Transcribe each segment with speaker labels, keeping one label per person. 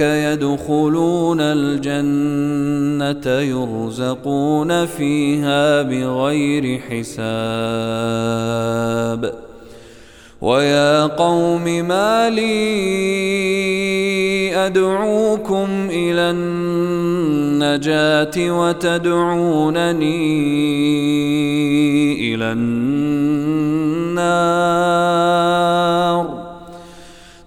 Speaker 1: يدخلون الجنة يرزقون فيها بغير حساب. ويا قوم ما لي أدعوكم إلى النجاة وتدعونني إلى النار.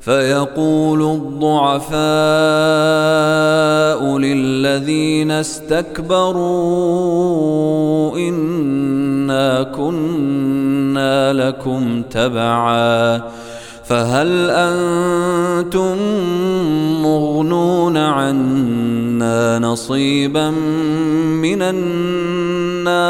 Speaker 1: فيقول الضعفاء للذين استكبروا إنا كنا لكم تبعاً فهل أنتم مغنون عنا نصيبا من النار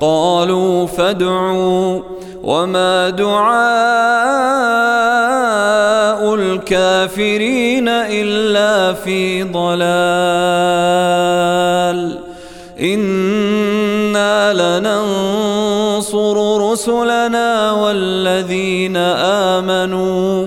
Speaker 1: قالوا فادعوا وما دعاء الكافرين إلا في ضلال. إنا لننصر رسلنا والذين آمنوا